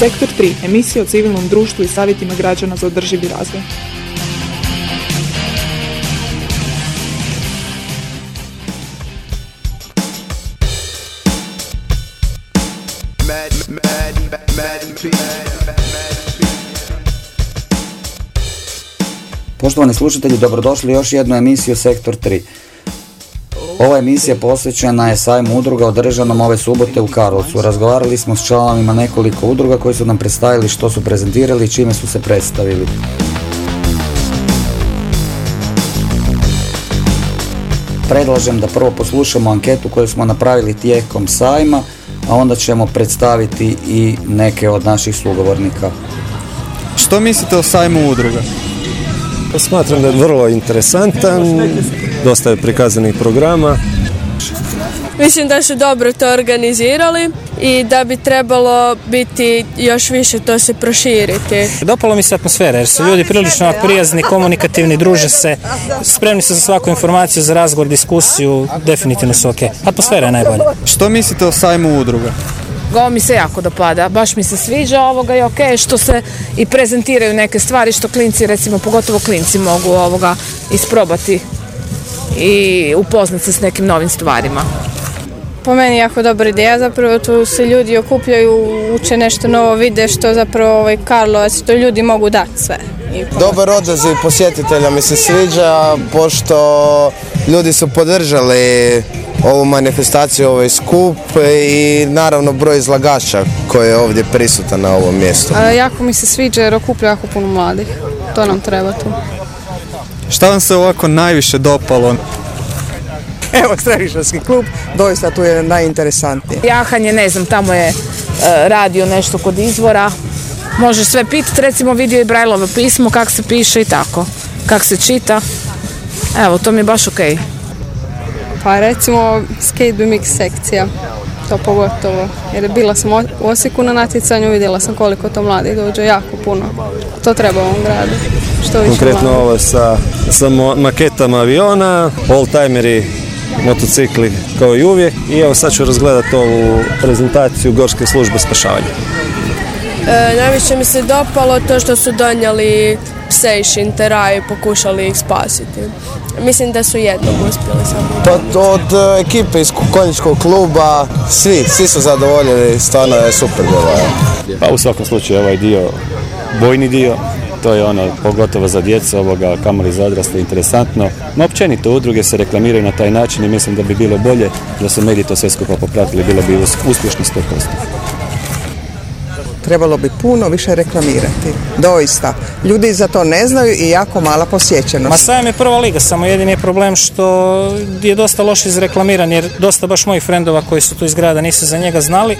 Sektor 3, emisija o civilnom društvu i savjetima građana za održivi razvoj. Poštovani slušatelji, dobrodošli još jednu emisiju Sektor 3. Ova emisija posvećena je sajmu udruga održanom ove subote u Karlovcu. Razgovarali smo s članovima nekoliko udruga koji su nam predstavili što su prezentirali i čime su se predstavili. Predlažem da prvo poslušamo anketu koju smo napravili tijekom sajma, a onda ćemo predstaviti i neke od naših sugovornika. Što mislite o sajmu udruga? Pa smatram da je vrlo interesantan, dosta je prikazanih programa. Mislim da su dobro to organizirali i da bi trebalo biti još više to se proširiti. Dopalo mi se atmosfera jer su ljudi prilično prijazni, komunikativni, druže se, spremni su za svaku informaciju, za razgovor, diskusiju, definitivno su ok. Atmosfera je najbolja. Što mislite o sajmu udruga? Ovo mi se jako dopada, baš mi se sviđa ovoga i ok što se i prezentiraju neke stvari što klinci recimo pogotovo klinci mogu ovoga isprobati i upoznati se s nekim novim stvarima. Po meni jako dobra ideja, zapravo tu se ljudi okupljaju, uče nešto novo, vide što zapravo ovaj Karlovac, to ljudi mogu dati sve. Dobar odaziv posjetitelja mi se sviđa, pošto ljudi su podržali ovu manifestaciju, ovaj skup i naravno broj izlagača koji je ovdje prisutan na ovom mjestu. jako mi se sviđa jer okuplja jako puno mladih, to nam treba tu. Šta vam se ovako najviše dopalo? Evo, Središarski klub, doista tu je najinteresantnije. Jahanje, ne znam, tamo je e, radio nešto kod izvora. Može sve pitati, recimo vidio i Brajlovo pismo, kako se piše i tako. Kako se čita. Evo, to mi je baš okej. Pa recimo skate mix sekcija, to pogotovo. Jer bila sam u Osijeku na natjecanju, vidjela sam koliko to mladi dođe, jako puno. To treba u ovom gradu. Što više Konkretno ovo sa, sa maketama aviona, oldtimeri, motocikli kao i uvijek. I evo sad ću razgledati ovu prezentaciju Gorske službe spašavanja. E, najviše mi se dopalo to što su donijeli pse iz Šintera i pokušali ih spasiti. Mislim da su jednog uspjeli samo. Pa od e, ekipe iz konjičkog kluba, svi, svi su zadovoljeni, stvarno je super bilo. Pa u svakom slučaju ovaj dio, bojni dio, to je ono pogotovo za djecu ovoga kamoli za odrasle interesantno. No općenito udruge se reklamiraju na taj način i mislim da bi bilo bolje da su mediji to sve skupa popratili, bilo bi us- uspješno 100%. Trebalo bi puno više reklamirati. Doista. Ljudi za to ne znaju i jako mala Ma posjećenost. sajam je prva liga, samo jedini je problem što je dosta loše izreklamiran jer dosta baš mojih frendova koji su tu iz grada nisu za njega znali,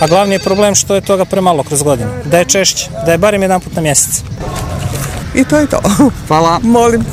a glavni je problem što je toga premalo kroz godinu. Da je češće, da je barem jedan put na mjesec. I to je to. Hvala. Molim.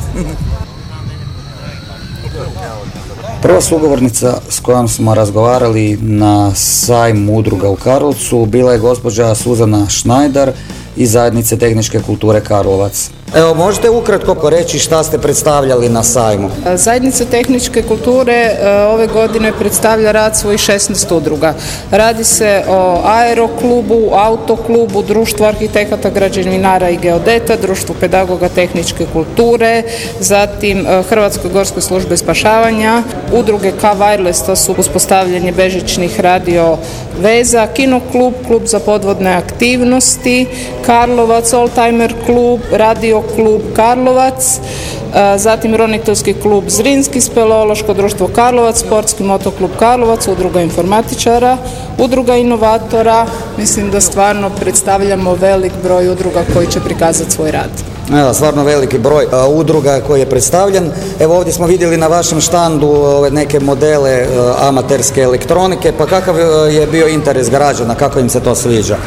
Prva sugovornica s kojom smo razgovarali na sajmu udruga u Karlovcu bila je gospođa Suzana Šnajdar iz zajednice tehničke kulture Karlovac. Evo, možete ukratko reći šta ste predstavljali na sajmu? Zajednica tehničke kulture e, ove godine predstavlja rad svojih 16 udruga. Radi se o aeroklubu, autoklubu, društvu arhitekata, građevinara i geodeta, društvu pedagoga tehničke kulture, zatim e, Hrvatskoj gorskoj službe spašavanja, udruge K Wireless, to su uspostavljanje bežičnih radio veza, kinoklub, klub za podvodne aktivnosti, Karlovac, Oldtimer klub, radio klub Karlovac, e, zatim Roniteljski klub Zrinski, Speleološko društvo Karlovac, Sportski motoklub Karlovac, Udruga informatičara, Udruga inovatora. Mislim da stvarno predstavljamo velik broj udruga koji će prikazati svoj rad. Evo, stvarno veliki broj a, udruga koji je predstavljen. Evo ovdje smo vidjeli na vašem štandu ove neke modele e, amaterske elektronike, pa kakav e, je bio interes građana, kako im se to sviđa?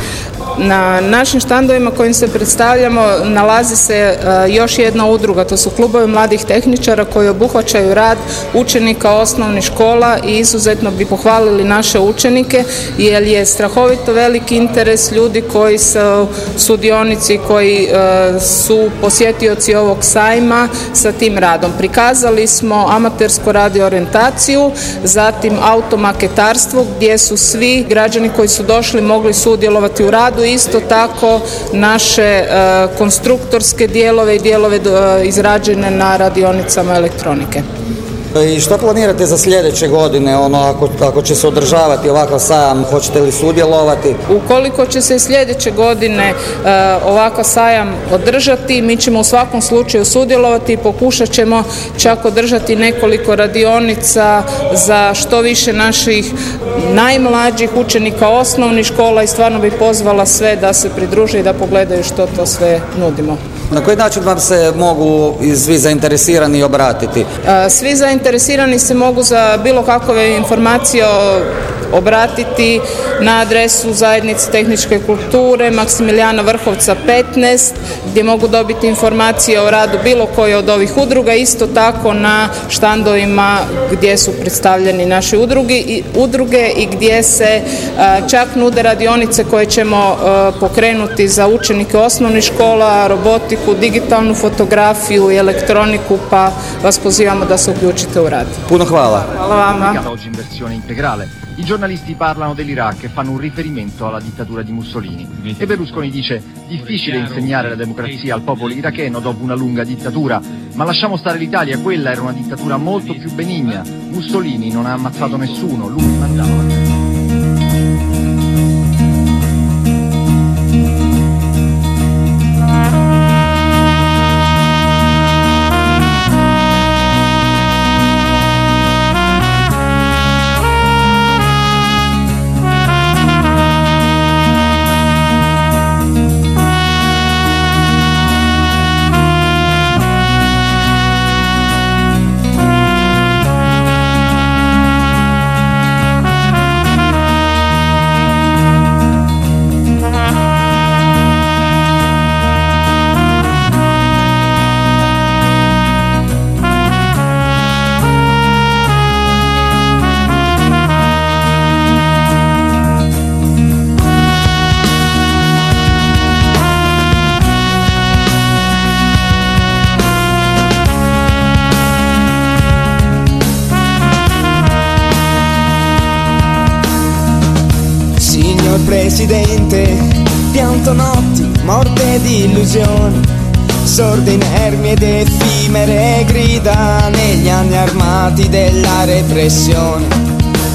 Na našim štandovima kojim se predstavljamo nalazi se e, još jedna udruga, to su klubovi mladih tehničara koji obuhvaćaju rad učenika osnovnih škola i izuzetno bi pohvalili naše učenike jer je strahovito veliki interes ljudi koji su sudionici, koji e, su posjetioci ovog sajma sa tim radom. Prikazali smo amatersku radio orijentaciju, zatim automaketarstvo gdje su svi građani koji su došli mogli sudjelovati u radu isto tako naše e, konstruktorske dijelove i dijelove e, izrađene na radionicama elektronike. I što planirate za sljedeće godine, ono, ako, ako će se održavati ovakav sajam, hoćete li sudjelovati? Ukoliko će se sljedeće godine e, ovakav sajam održati, mi ćemo u svakom slučaju sudjelovati i pokušat ćemo čak održati nekoliko radionica za što više naših najmlađih učenika osnovnih škola i stvarno bi pozvala sve da se pridruže i da pogledaju što to sve nudimo. Na koji način vam se mogu svi zainteresirani obratiti? E, Svi zainteresirani se mogu za bilo kakve informacije o- obratiti na adresu zajednice tehničke kulture Maksimilijana Vrhovca 15 gdje mogu dobiti informacije o radu bilo koje od ovih udruga isto tako na štandovima gdje su predstavljeni naše udrugi i udruge i gdje se e, čak nude radionice koje ćemo e, pokrenuti za učenike osnovnih škola, robotiku, digitalnu fotografiju i elektroniku pa vas pozivamo da se uključite u rad. Puno hvala. Hvala vama. I giornalisti parlano dell'Iraq e fanno un riferimento alla dittatura di Mussolini. E Berlusconi dice difficile insegnare la democrazia al popolo iracheno dopo una lunga dittatura, ma lasciamo stare l'Italia, quella era una dittatura molto più benigna. Mussolini non ha ammazzato nessuno, lui mandava. Di illusioni, sorde inermi ed effimere grida negli anni armati della repressione.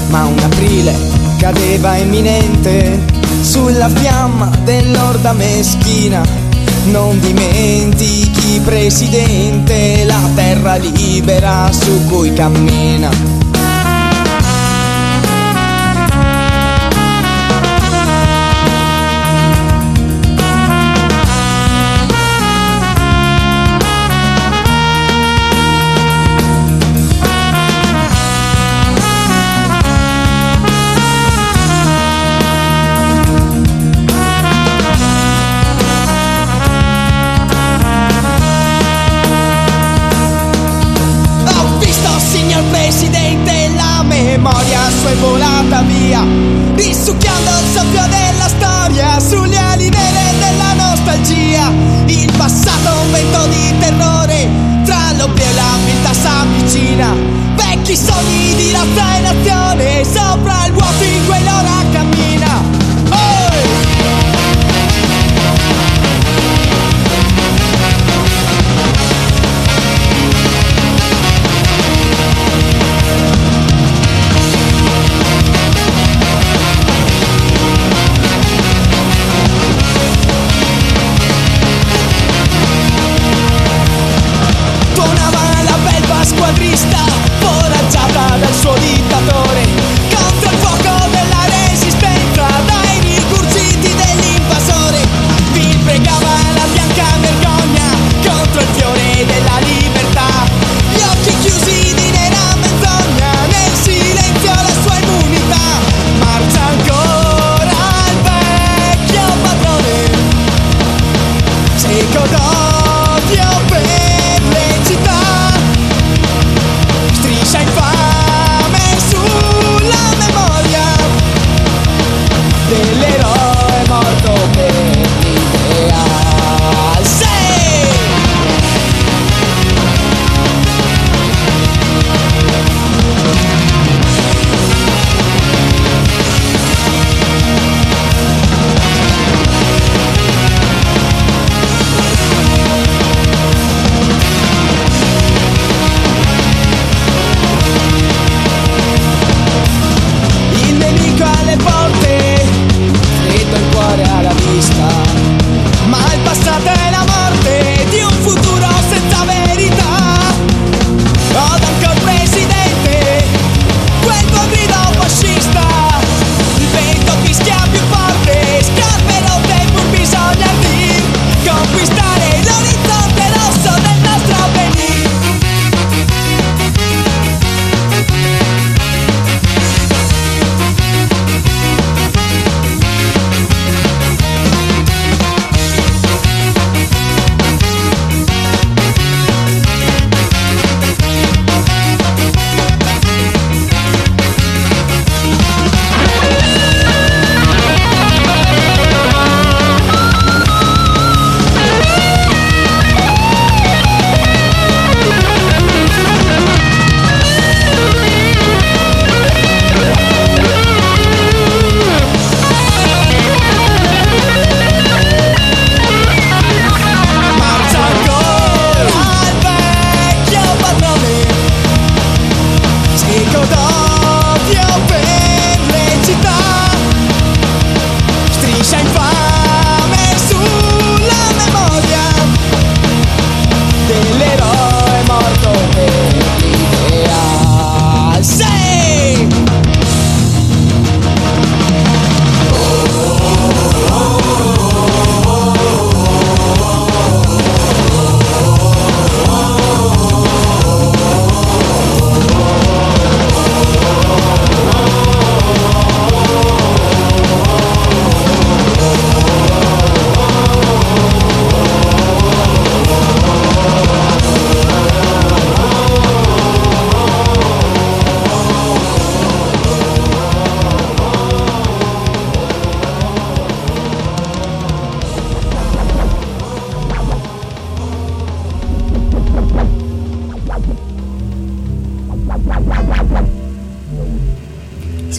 Ma un aprile cadeva imminente sulla fiamma dell'orda meschina. Non dimentichi, Presidente, la terra libera su cui cammina.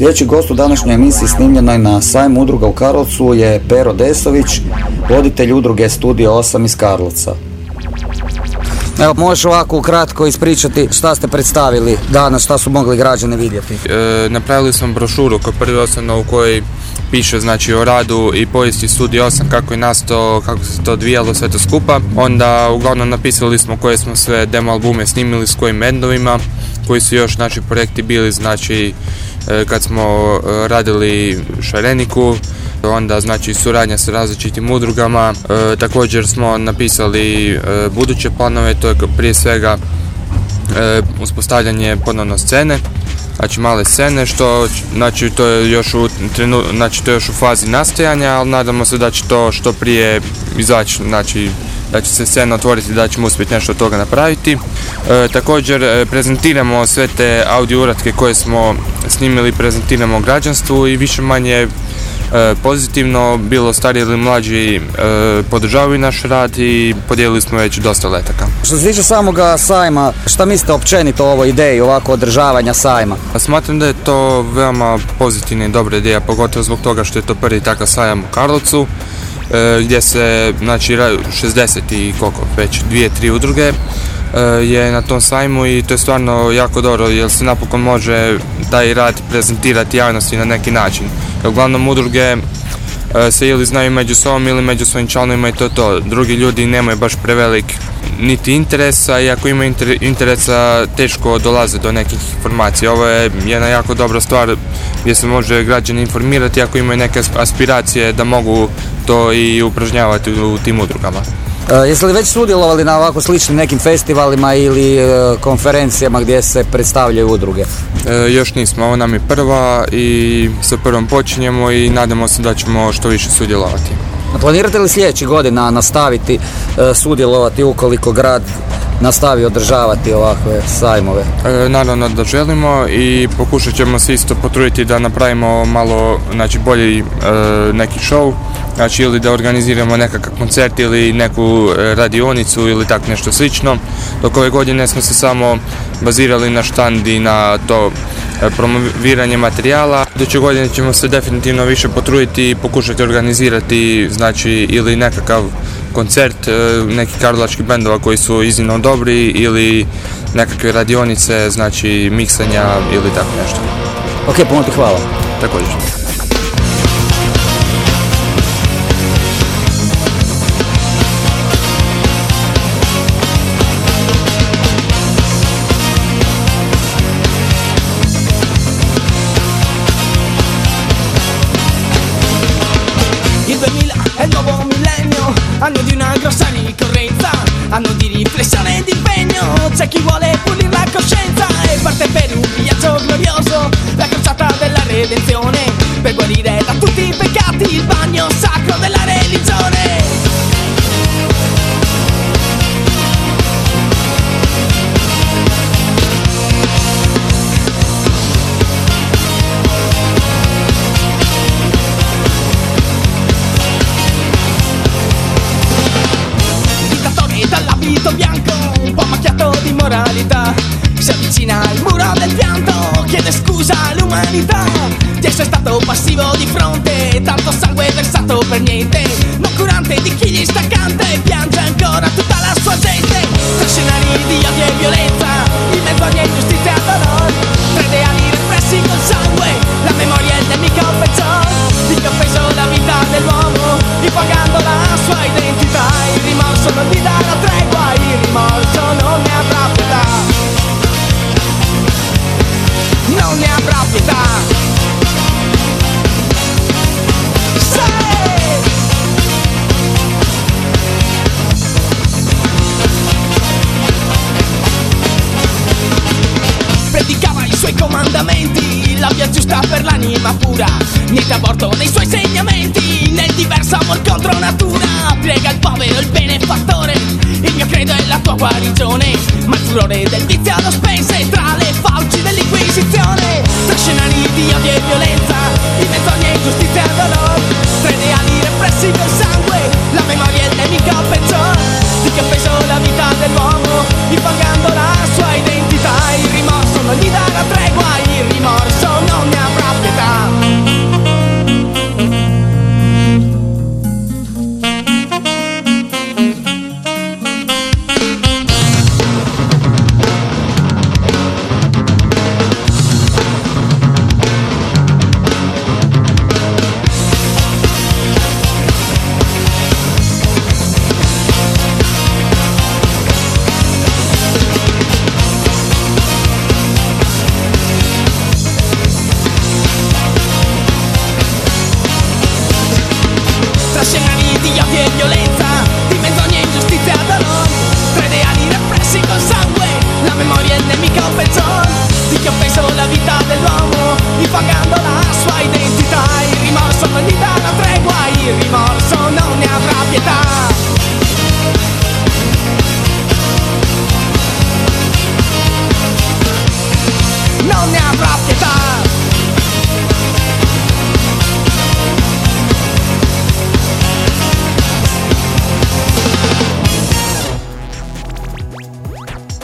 Sljedeći gost u današnjoj emisiji snimljenoj na sajmu udruga u Karlovcu je Pero Desović, voditelj udruge Studio 8 iz Karlovca. Evo, možeš ovako ukratko ispričati šta ste predstavili danas, šta su mogli građani vidjeti? E, napravili smo brošuru koja prvi osnovno u kojoj piše znači o radu i povijesti Studio 8 kako je nastao, kako se to odvijalo sve to skupa. Onda uglavnom napisali smo koje smo sve demo albume snimili s kojim bendovima, koji su još znači projekti bili znači kad smo e, radili Šareniku, onda znači suradnja sa različitim udrugama. E, također smo napisali buduće planove, to je prije svega uspostavljanje ponovno scene znači male scene što znači to je još u trenu, znači to je još u fazi nastajanja, ali nadamo se da će to što prije izaći, znači da će se scena otvoriti da ćemo uspjeti nešto od toga napraviti. E, također e, prezentiramo sve te audio uratke koje smo snimili, prezentiramo građanstvu i više manje pozitivno, bilo stariji ili mlađi e, podržavaju naš rad i podijelili smo već dosta letaka. Što se tiče samoga sajma, šta mislite općenito o ovoj ideji ovako održavanja sajma? Pa smatram da je to veoma pozitivna i dobra ideja, pogotovo zbog toga što je to prvi takav sajam u Karlovcu e, gdje se znači 60 i koliko već dvije, tri udruge je na tom sajmu i to je stvarno jako dobro jer se napokon može taj rad prezentirati javnosti na neki način. Uglavnom udruge e, se ili znaju među sobom ili među svojim članovima i to to. Drugi ljudi nemaju baš prevelik niti interesa i ako imaju interesa teško dolaze do nekih informacija. Ovo je jedna jako dobra stvar gdje se može građani informirati ako imaju neke aspiracije da mogu to i upražnjavati u tim udrugama. E, jeste li već sudjelovali na ovako sličnim nekim festivalima ili e, konferencijama gdje se predstavljaju udruge? E, još nismo, ovo nam je prva i sa prvom počinjemo i nadamo se da ćemo što više sudjelovati. Planirate li sljedeći godina nastaviti sudjelovati ukoliko grad nastavi održavati ovakve sajmove? naravno da želimo i pokušat ćemo se isto potruditi da napravimo malo znači, bolji neki show znači ili da organiziramo nekakav koncert ili neku e, radionicu ili tak nešto slično. Dok ove godine smo se samo bazirali na štand i na to e, promoviranje materijala. Doće godine ćemo se definitivno više potruditi i pokušati organizirati znači ili nekakav koncert e, nekih karlovačkih bendova koji su iznimno dobri ili nekakve radionice, znači miksanja ili tako nešto. Ok, puno ti hvala. Također. prevenzione per guarire niej, baby. Niente aborto nei suoi insegnamenti, nel diverso amor contro natura, piega il povero il benefattore, il mio credo è la tua guarigione, ma il furore del vizio lo spense tra le fauci dell'inquisizione, tra scenari di odio e violenza, non gli dà una tregua, il rimorso non ne avrà pietà. non ne avrà pietà.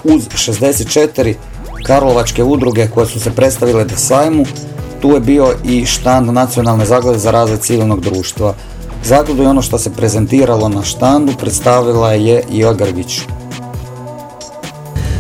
Uz 64 karlovačke udruge koje su se predstavile na sajmu, tu je bio i štand Nacionalne zaklade za razvoj civilnog društva. Zakladu i ono što se prezentiralo na štandu predstavila je i Grgić.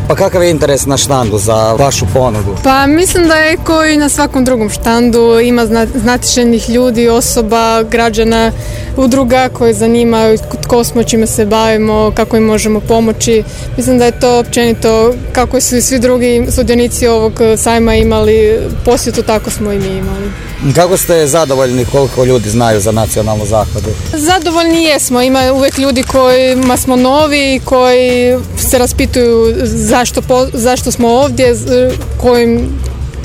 Pa kakav je interes na štandu za vašu ponudu? Pa mislim da je koji na svakom drugom štandu ima zna- znatiželjnih ljudi, osoba, građana, udruga koje zanimaju tko smo, čime se bavimo, kako im možemo pomoći. Mislim da je to općenito kako su i svi drugi sudionici ovog sajma imali posjetu, tako smo i mi imali. Kako ste zadovoljni koliko ljudi znaju za nacionalnu zakladu? Zadovoljni jesmo, ima uvijek ljudi kojima smo novi, koji se raspituju zašto, zašto smo ovdje, kojim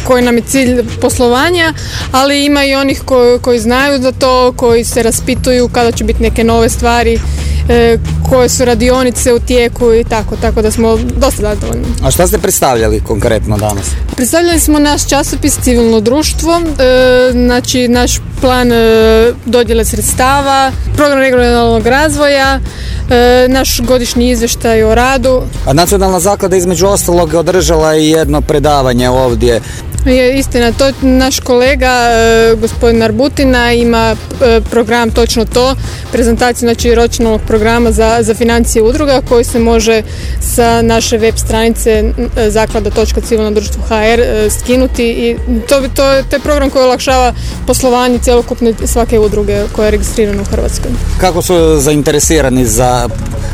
koji nam je cilj poslovanja, ali ima i onih koji, koji znaju za to, koji se raspituju kada će biti neke nove stvari, e, koje su radionice u tijeku i tako, tako da smo dosta zadovoljni. A šta ste predstavljali konkretno danas? Predstavljali smo naš časopis Civilno društvo, e, znači naš plan e, dodjele sredstava, program regionalnog razvoja, e, naš godišnji izvještaj o radu. A nacionalna zaklada između ostalog održala i jedno predavanje ovdje. Je istina, to naš kolega gospodin Arbutina ima program točno to, prezentaciju znači ročnog programa za, za financije udruga koji se može sa naše web stranice e, zaklada.civilnodruštvo.hr e, skinuti i to, to, je- to je program koji olakšava poslovanje cjelokupne svake udruge koja je registrirana u Hrvatskoj. Kako su zainteresirani za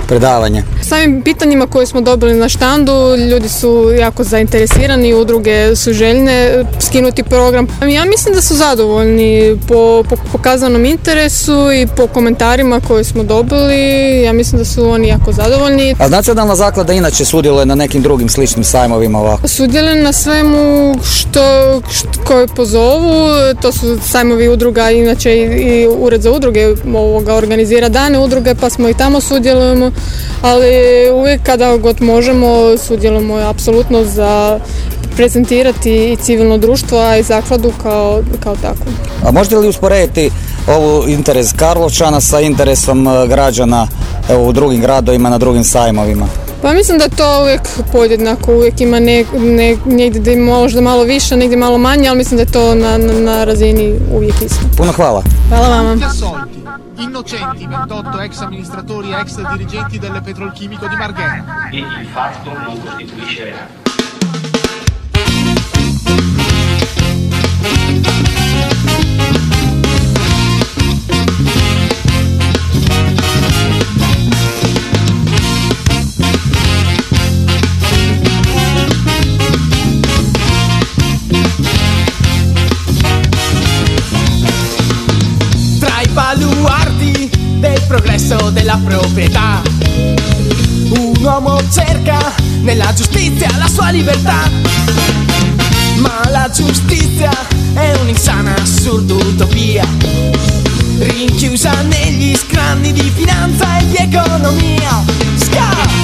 predavanje? Samim pitanjima koje smo dobili na štandu, ljudi su jako zainteresirani, udruge su željne skinuti program. Ja mislim da su zadovoljni po, po pokazanom interesu i po komentarima koje smo dobili. Ja mislim da su oni jako zadovoljni. A nacionalna zaklada inače sudjeluje na nekim drugim sličnim sajmovima ovako. Sudjelujem na svemu što, što koje pozovu, to su sajmovi udruga, inače i, i ured za udruge ovoga organizira dane udruge pa smo i tamo sudjelujemo, ali uvijek kada god možemo sudjelujemo apsolutno za prezentirati i civilno društvo, a i zakladu kao, kao takvu. A možete li usporediti ovu interes Karlovčana sa interesom e, građana evo, u drugim gradovima, na drugim sajmovima? Pa mislim da je to uvijek podjednako, uvijek ima ne, ne, negdje da ima možda malo više, negdje malo manje, ali mislim da je to na, na, na razini uvijek isto. Puno hvala. Hvala vama. Innocenti 28 ex amministratori e ex dirigenti del petrolchimico di Marghera. e il fatto non costituisce reato. tra i baluardi del progresso della proprietà. Un uomo cerca nella giustizia la sua libertà, ma la giustizia è un'insana assurda utopia, rinchiusa negli scranni di finanza e di economia. Sca!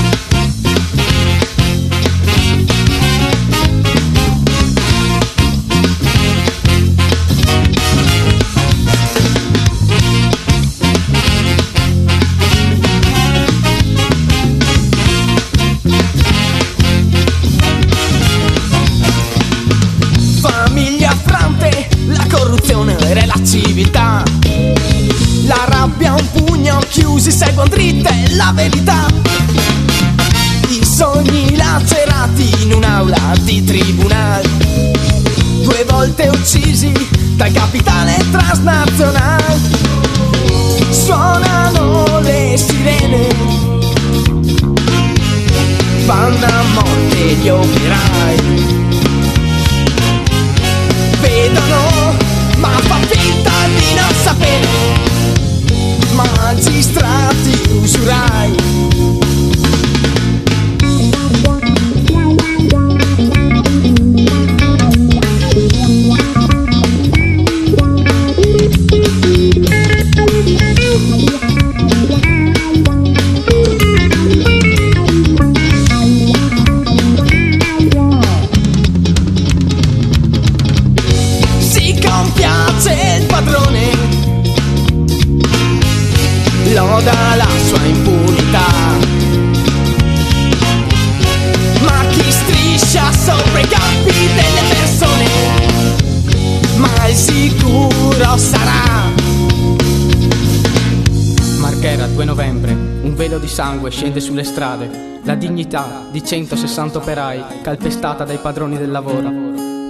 Scende sulle strade. La dignità di 160 operai calpestata dai padroni del lavoro.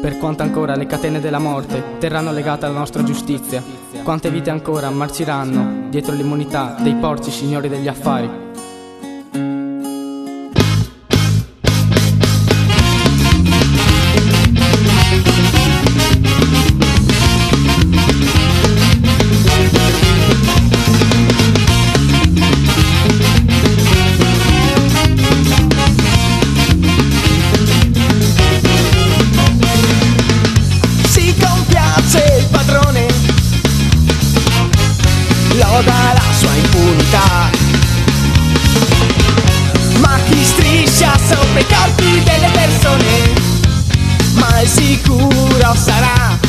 Per quanto ancora le catene della morte terranno legata la nostra giustizia. Quante vite ancora marciranno dietro l'immunità dei porci signori degli affari. Impunità. Ma chi striscia sopra i corpi delle persone, mai sicuro sarà.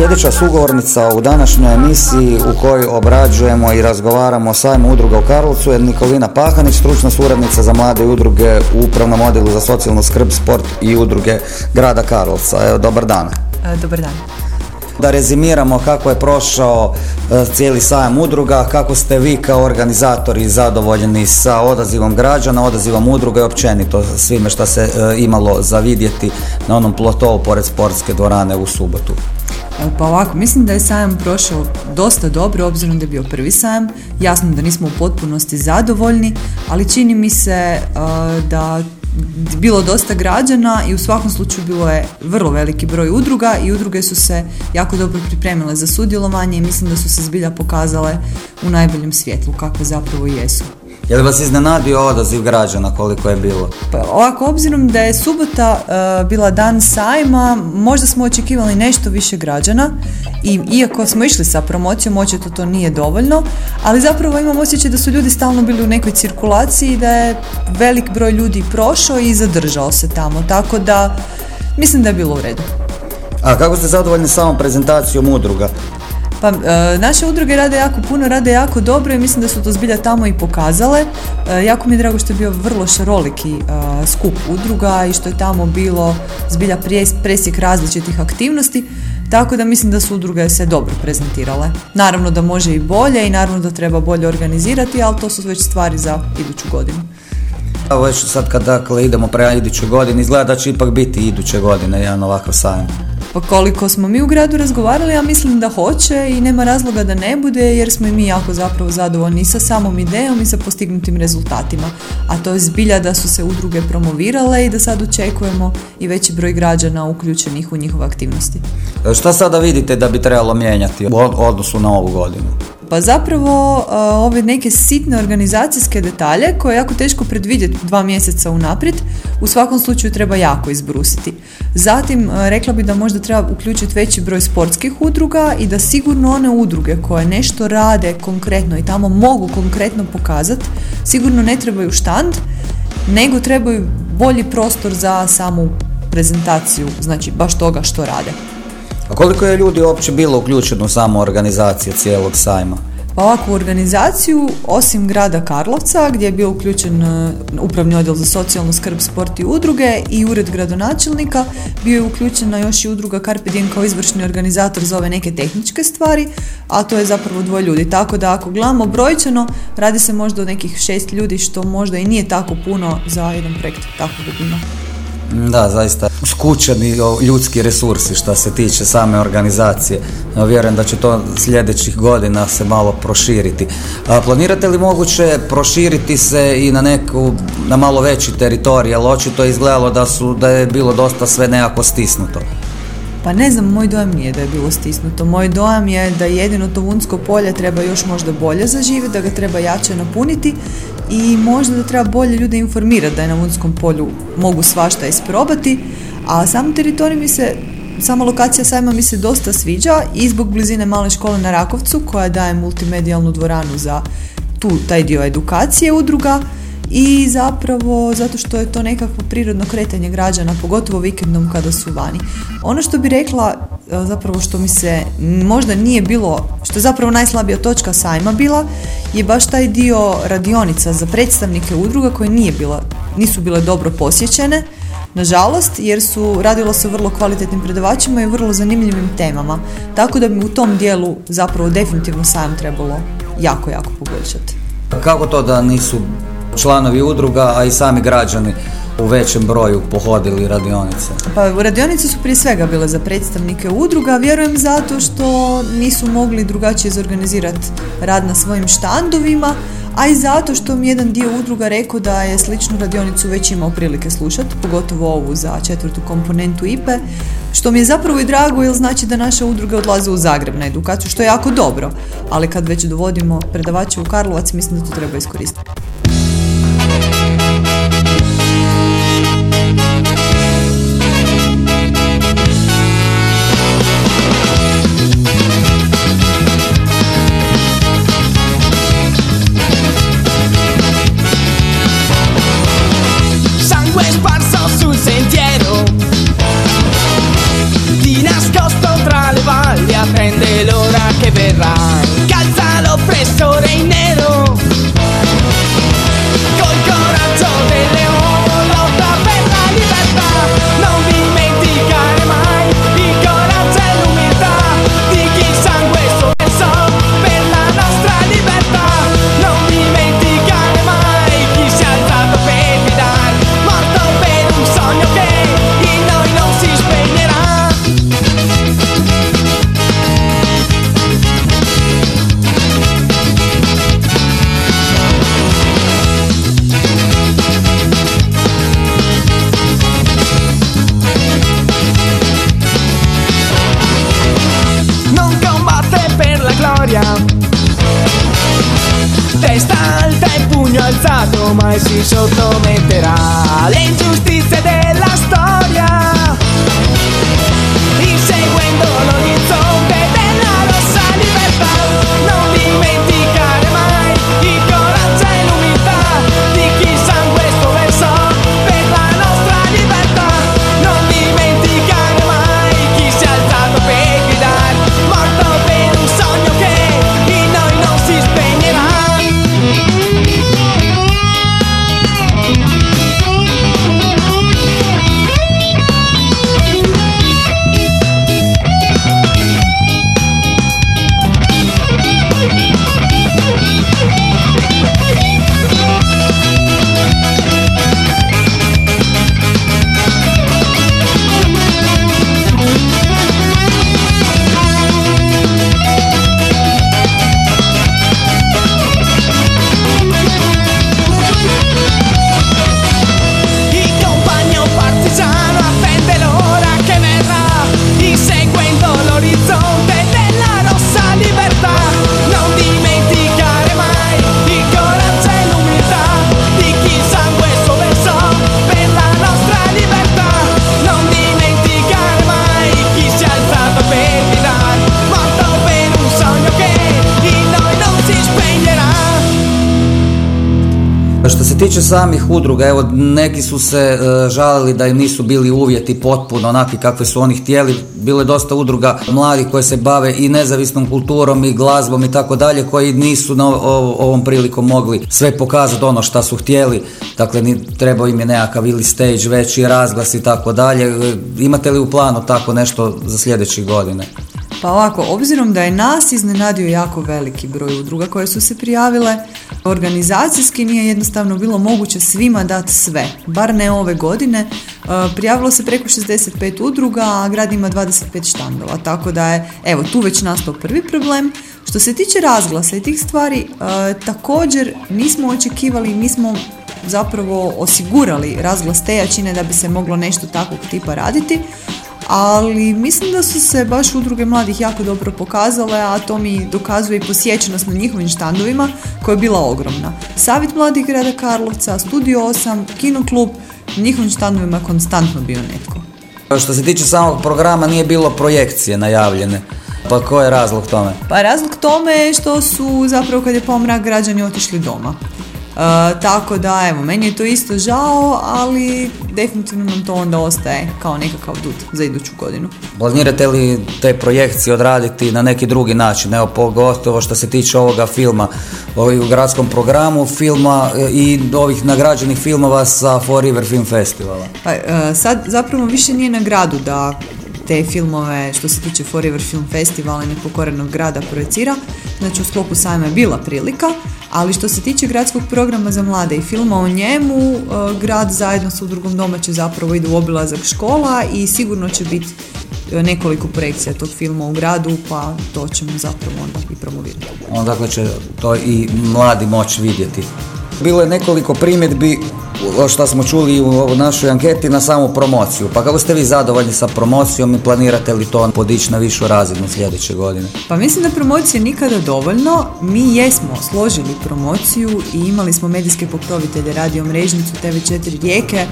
Sljedeća sugovornica u današnjoj emisiji u kojoj obrađujemo i razgovaramo o sajmu udruga u Karlovcu je Nikolina Pahanić, stručna suradnica za mlade udruge u Upravnom odjelu za socijalnu skrb, sport i udruge grada Karlovca. Evo, dobar dan. Dobar dan. Da rezimiramo kako je prošao e, cijeli sajam udruga, kako ste vi kao organizatori zadovoljni sa odazivom građana, odazivom udruga i općenito svime što se e, imalo za vidjeti na onom plotovu pored sportske dvorane u subotu. E, Pa ovako, mislim da je sajam prošao dosta dobro, obzirom da je bio prvi sajam. Jasno da nismo u potpunosti zadovoljni, ali čini mi se e, da bilo dosta građana i u svakom slučaju bilo je vrlo veliki broj udruga i udruge su se jako dobro pripremile za sudjelovanje i mislim da su se zbilja pokazale u najboljem svjetlu kakve zapravo jesu. Je li vas iznenadio odaziv građana koliko je bilo? Pa ovako, obzirom da je subota e, bila dan sajma, možda smo očekivali nešto više građana i iako smo išli sa promocijom, očito to nije dovoljno, ali zapravo imam osjećaj da su ljudi stalno bili u nekoj cirkulaciji i da je velik broj ljudi prošao i zadržao se tamo, tako da mislim da je bilo u redu. A kako ste zadovoljni samom prezentacijom udruga? Pa e, naše udruge rade jako puno, rade jako dobro i mislim da su to zbilja tamo i pokazale. E, jako mi je drago što je bio vrlo šaroliki e, skup udruga i što je tamo bilo zbilja presjek različitih aktivnosti. Tako da mislim da su udruge se dobro prezentirale. Naravno da može i bolje i naravno da treba bolje organizirati, ali to su već stvari za iduću godinu. Evo već sad kad dakle idemo prema idućoj godini, izgleda da će ipak biti iduće godine jedan ovakav sajam. Pa koliko smo mi u gradu razgovarali, ja mislim da hoće i nema razloga da ne bude jer smo i mi jako zapravo zadovoljni sa samom idejom i sa postignutim rezultatima. A to je zbilja da su se udruge promovirale i da sad očekujemo i veći broj građana uključenih u njihove aktivnosti. E, Šta sada vidite da bi trebalo mijenjati u od- odnosu na ovu godinu? Pa zapravo uh, ove neke sitne organizacijske detalje koje je jako teško predvidjeti dva mjeseca unaprijed, u svakom slučaju treba jako izbrusiti. Zatim uh, rekla bi da možda treba uključiti veći broj sportskih udruga i da sigurno one udruge koje nešto rade konkretno i tamo mogu konkretno pokazati, sigurno ne trebaju štand, nego trebaju bolji prostor za samu prezentaciju, znači baš toga što rade. A koliko je ljudi uopće bilo uključeno u samu organizaciju cijelog sajma? Pa ovakvu organizaciju, osim grada Karlovca, gdje je bio uključen e, upravni odjel za socijalnu skrb, sport i udruge i ured gradonačelnika, bio je uključena još i udruga Carpe Diem kao izvršni organizator za ove neke tehničke stvari, a to je zapravo dvoje ljudi. Tako da ako gledamo brojčano, radi se možda o nekih šest ljudi, što možda i nije tako puno za jedan projekt takvog obima. Da, zaista skučeni ljudski resursi što se tiče same organizacije. Vjerujem da će to sljedećih godina se malo proširiti. A, planirate li moguće proširiti se i na neku, na malo veći teritorij, jer očito je izgledalo da, su, da je bilo dosta sve nekako stisnuto. Pa ne znam, moj dojam nije da je bilo stisnuto. Moj dojam je da jedino to Vunsko polje treba još možda bolje zaživjeti, da ga treba jače napuniti i možda da treba bolje ljude informirati da je na Vunskom polju mogu svašta isprobati, a sam teritorij mi se sama lokacija sajma mi se dosta sviđa i zbog blizine male škole na Rakovcu koja daje multimedijalnu dvoranu za tu taj dio edukacije udruga i zapravo zato što je to nekakvo prirodno kretanje građana, pogotovo vikendom kada su vani. Ono što bi rekla, e, zapravo što mi se možda nije bilo, što je zapravo najslabija točka sajma bila, je baš taj dio radionica za predstavnike udruga koje nije bila, nisu bile dobro posjećene, nažalost, jer su radilo se vrlo kvalitetnim predavačima i vrlo zanimljivim temama. Tako da bi u tom dijelu zapravo definitivno sajam trebalo jako, jako poboljšati. Kako to da nisu članovi udruga, a i sami građani u većem broju pohodili radionice? Pa radionice su prije svega bile za predstavnike udruga, vjerujem zato što nisu mogli drugačije izorganizirati rad na svojim štandovima, a i zato što mi jedan dio udruga rekao da je sličnu radionicu već imao prilike slušati, pogotovo ovu za četvrtu komponentu IPE, što mi je zapravo i drago jer znači da naše udruge odlaze u Zagreb na edukaciju, što je jako dobro, ali kad već dovodimo predavače u Karlovac, mislim da to treba iskoristiti. Si sottometterà. Alle ingiustizie tiče samih udruga, evo neki su se e, žalili da nisu bili uvjeti potpuno onakvi kakve su oni htjeli. Bilo je dosta udruga mladih koje se bave i nezavisnom kulturom i glazbom i tako dalje, koji nisu na ovom prilikom mogli sve pokazati ono što su htjeli. Dakle, trebao im je nekakav ili stage, veći razglas i tako dalje. E, Imate li u planu tako nešto za sljedeće godine? Pa ovako, obzirom da je nas iznenadio jako veliki broj udruga koje su se prijavile, organizacijski nije jednostavno bilo moguće svima dati sve, bar ne ove godine. E, Prijavilo se preko 65 udruga, a grad ima 25 štandova, tako da je, evo, tu već nastao prvi problem. Što se tiče razglasa i tih stvari, e, također nismo očekivali, nismo zapravo osigurali razglas te jačine da bi se moglo nešto takvog tipa raditi, ali mislim da su se baš udruge mladih jako dobro pokazale, a to mi dokazuje i posjećenost na njihovim štandovima koja je bila ogromna. Savjet mladih grada Karlovca, Studio 8, Kino klub, na njihovim štandovima je konstantno bio netko. Što se tiče samog programa nije bilo projekcije najavljene. Pa ko je razlog tome? Pa razlog tome je što su zapravo kad je pomrak građani otišli doma. E, tako da, evo, meni je to isto žao, ali definitivno nam to onda ostaje kao nekakav dud za iduću godinu. Planirate li te projekcije odraditi na neki drugi način? Evo, pogotovo što se tiče ovoga filma ovaj, u gradskom programu filma e, i ovih nagrađenih filmova sa River Film Festivala. Pa, e, sad zapravo više nije na gradu da te filmove što se tiče Forever Film Festivala i Nepokorenog grada projecira. Znači u sklopu sajma je bila prilika, ali što se tiče gradskog programa za mlade i filma o njemu, e, grad zajedno sa udrugom doma će zapravo ide u obilazak škola i sigurno će biti e, nekoliko projekcija tog filma u gradu, pa to ćemo zapravo onda i promovirati. Onda dakle će to i mladi moći vidjeti. Bilo je nekoliko primjedbi što smo čuli u našoj anketi na samu promociju. Pa kako ste vi zadovoljni sa promocijom i planirate li to podići na višu razinu sljedeće godine? Pa mislim da promocije nikada dovoljno. Mi jesmo složili promociju i imali smo medijske pokrovitelje radio mrežnicu TV4 Rijeke,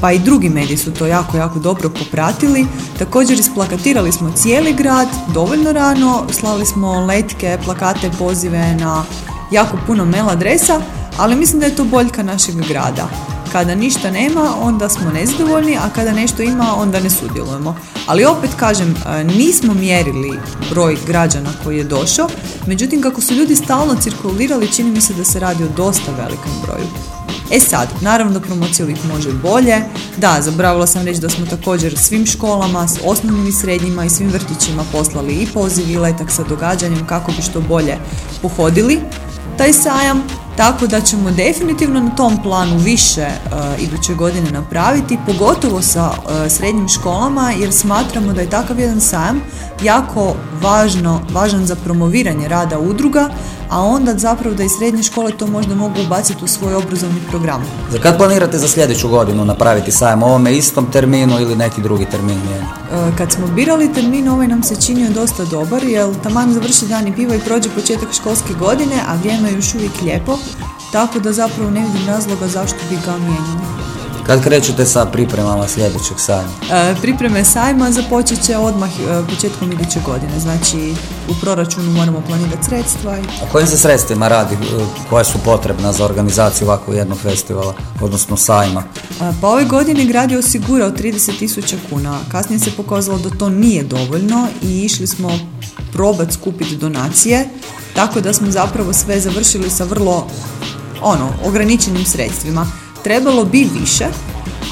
pa i drugi mediji su to jako, jako dobro popratili. Također isplakatirali smo cijeli grad dovoljno rano, slali smo letke, plakate, pozive na jako puno mail adresa, ali mislim da je to boljka našeg grada. Kada ništa nema, onda smo nezadovoljni, a kada nešto ima, onda ne sudjelujemo. Ali opet kažem, e, nismo mjerili broj građana koji je došao, međutim kako su ljudi stalno cirkulirali, čini mi se da se radi o dosta velikom broju. E sad, naravno promocija uvijek može bolje. Da, zabravila sam reći da smo također svim školama, s osnovnim i srednjima i svim vrtićima poslali i poziv i letak sa događanjem kako bi što bolje pohodili taj sajam, tako da ćemo definitivno na tom planu više e, iduće godine napraviti, pogotovo sa uh, srednjim školama, jer smatramo da je takav jedan sajam jako važno, važan za promoviranje rada udruga, a onda zapravo da i srednje škole to možda mogu ubaciti u svoj obrazovni program. Za kad planirate za sljedeću godinu napraviti sajam ovome istom terminu ili neki drugi termin? Je? kad smo birali termin, ovaj nam se činio dosta dobar, jer taman završi dani piva i prođe početak školske godine, a vrijeme je još uvijek lijepo, tako da zapravo ne vidim razloga zašto bi ga mijenjali. Kad krećete sa pripremama sljedećeg sajma? E, pripreme sajma započet će odmah e, početkom iduće godine. Znači u proračunu moramo planirati sredstva. A kojim se sredstvima radi? E, koja su potrebna za organizaciju ovakvog jednog festivala, odnosno sajma? pa ove godine grad je osigurao 30 tisuća kuna. Kasnije se pokazalo da to nije dovoljno i išli smo probati skupiti donacije, tako da smo zapravo sve završili sa vrlo ono, ograničenim sredstvima. Trebalo bi više,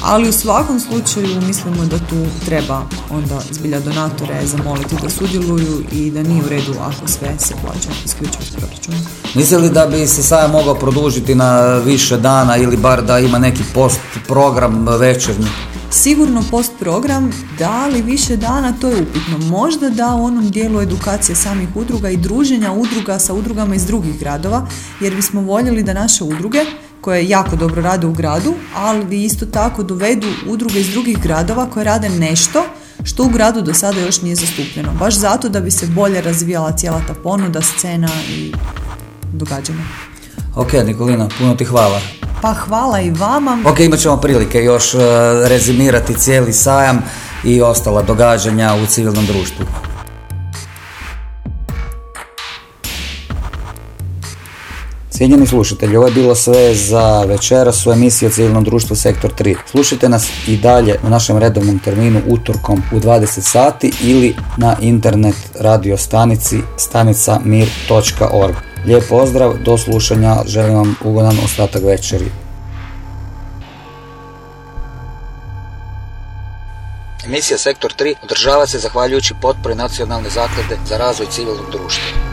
ali u svakom slučaju mislimo da tu treba onda zbilja donatore zamoliti da sudjeluju i da nije u redu ako sve se plaća isključivo iz proračuna. Misli li da bi se sada mogao produžiti na više dana ili bar da ima neki post program večernji? Sigurno post program, da li više dana, to je upitno. Možda da u onom dijelu edukacije samih udruga i druženja udruga sa udrugama iz drugih gradova, jer bismo voljeli da naše udruge koje jako dobro rade u gradu, ali isto tako dovedu udruge iz drugih gradova koje rade nešto što u gradu do sada još nije zastupljeno. Baš zato da bi se bolje razvijala cijela ta ponuda, scena i događanja. Ok, Nikolina, puno ti hvala. Pa hvala i vama. Ok, imat ćemo prilike još uh, rezimirati cijeli sajam i ostala događanja u civilnom društvu. Cijenjeni slušatelji, ovo je bilo sve za večeras u emisiji o civilnom društvu Sektor 3. Slušajte nas i dalje u našem redovnom terminu utorkom u 20 sati ili na internet radio stanici mir.org. Lijep pozdrav, do slušanja, želim vam ugodan ostatak večeri. Emisija Sektor 3 održava se zahvaljujući potpori Nacionalne zaklade za razvoj civilnog društva.